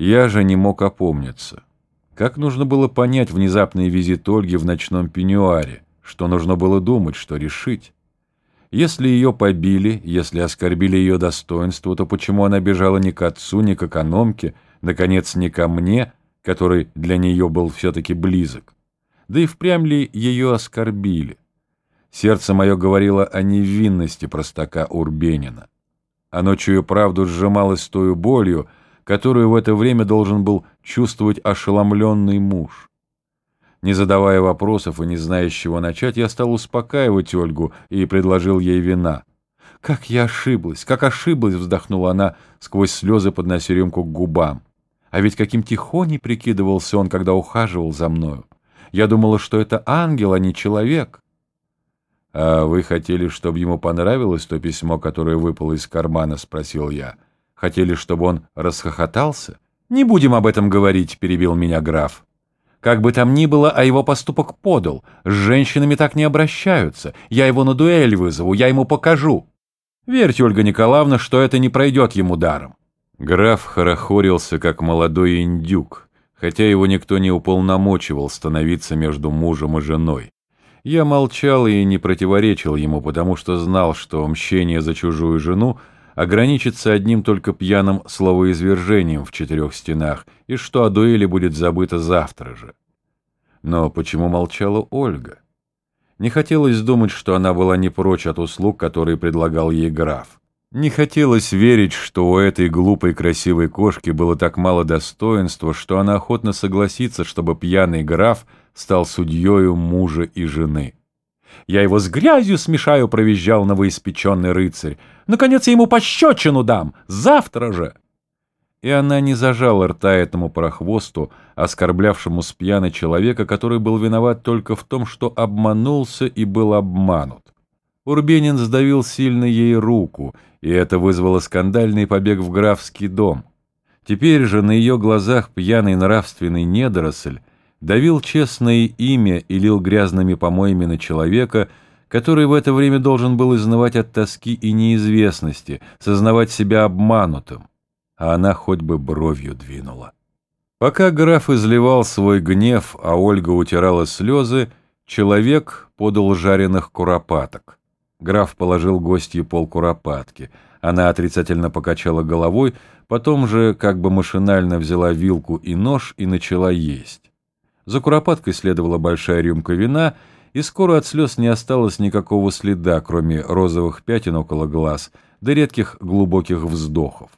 Я же не мог опомниться. Как нужно было понять внезапный визит Ольги в ночном пеньюаре? Что нужно было думать, что решить? Если ее побили, если оскорбили ее достоинство, то почему она бежала не к отцу, не к экономке, наконец, не ко мне, который для нее был все-таки близок? Да и впрямь ли ее оскорбили? Сердце мое говорило о невинности простака Урбенина. А ночью правду сжималось той болью, которую в это время должен был чувствовать ошеломленный муж. Не задавая вопросов и не зная, с чего начать, я стал успокаивать Ольгу и предложил ей вина. «Как я ошиблась! Как ошиблась!» — вздохнула она, сквозь слезы поднося рюмку к губам. «А ведь каким тихоней прикидывался он, когда ухаживал за мною! Я думала, что это ангел, а не человек!» «А вы хотели, чтобы ему понравилось то письмо, которое выпало из кармана?» — спросил я. «Хотели, чтобы он расхохотался?» «Не будем об этом говорить», — перебил меня граф. Как бы там ни было, а его поступок подал. С женщинами так не обращаются. Я его на дуэль вызову, я ему покажу. Верьте, Ольга Николаевна, что это не пройдет ему даром. Граф хорохорился, как молодой индюк, хотя его никто не уполномочивал становиться между мужем и женой. Я молчал и не противоречил ему, потому что знал, что мщение за чужую жену — ограничится одним только пьяным словоизвержением в четырех стенах, и что о дуэли будет забыто завтра же. Но почему молчала Ольга? Не хотелось думать, что она была не прочь от услуг, которые предлагал ей граф. Не хотелось верить, что у этой глупой красивой кошки было так мало достоинства, что она охотно согласится, чтобы пьяный граф стал судьею мужа и жены. Я его с грязью смешаю, провизжал новоиспеченный рыцарь. Наконец я ему пощечину дам, завтра же. И она не зажала рта этому прохвосту, оскорблявшему с пьяны человека, который был виноват только в том, что обманулся и был обманут. Урбенин сдавил сильно ей руку, и это вызвало скандальный побег в графский дом. Теперь же на ее глазах пьяный нравственный недоросль давил честное имя и лил грязными помоями на человека, который в это время должен был изнывать от тоски и неизвестности, сознавать себя обманутым, а она хоть бы бровью двинула. Пока граф изливал свой гнев, а Ольга утирала слезы, человек подал жареных куропаток. Граф положил гостье пол куропатки. Она отрицательно покачала головой, потом же как бы машинально взяла вилку и нож и начала есть. За куропаткой следовала большая рюмка вина, и скоро от слез не осталось никакого следа, кроме розовых пятен около глаз, да редких глубоких вздохов.